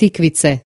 тыквице.